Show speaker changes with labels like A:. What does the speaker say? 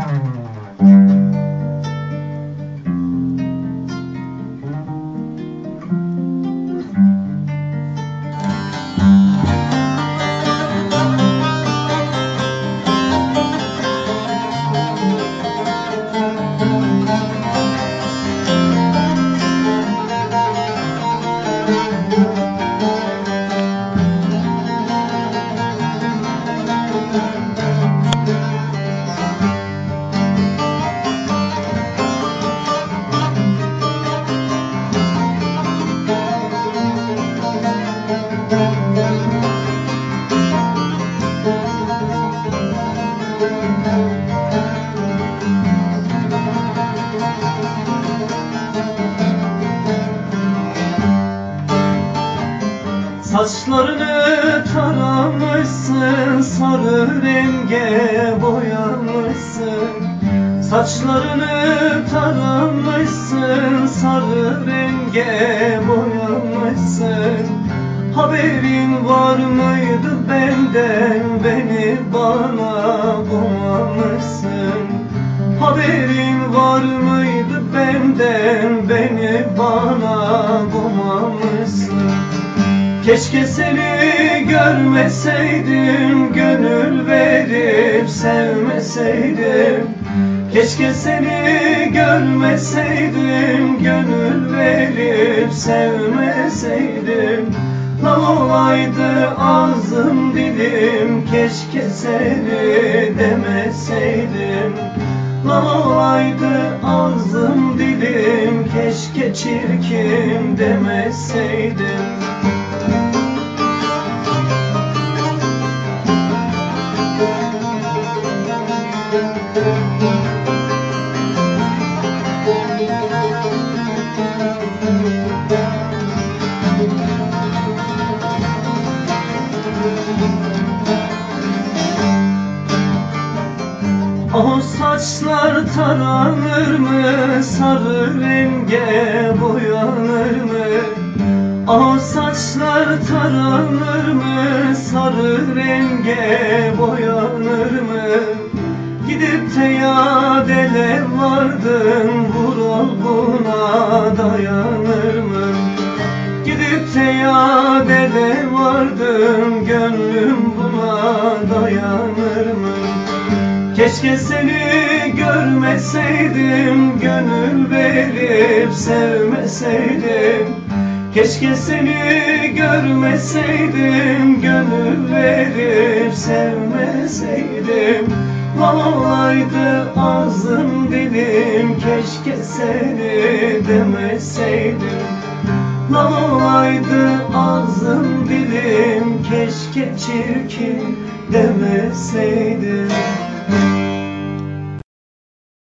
A: Um, Saçlarını taramışsın, sarı renge boyamışsın. Saçlarını taramışsın, sarı renge boyamışsın. Haberin var mıydı benden, beni bana bana bulmamışsın Keşke seni görmeseydim, gönül verip sevmeseydim. Keşke seni görmeseydim, gönül verip sevmeseydim. Lan olaydı ağzım dilim, keşke seni demeseydim Lan olaydı ağzım dilim, keşke çirkin demeseydim O saçlar taranır mı, sarı renge boyanır mı? O saçlar taranır mı, sarı renge boyanır mı? Gidip de yadele vardın, vural buna dayanır mı? Gidip de yadele vardın, gönlüm buna dayanır mı? Keşke seni görmeseydim, gönül verip sevmeseydim. Keşke seni görmeseydim, gönül verip sevmeseydim. Lan olaydı ağzım dilim, keşke seni demeseydim. Lan olaydı ağzım dilim, keşke çirkin demeseydim Thank you.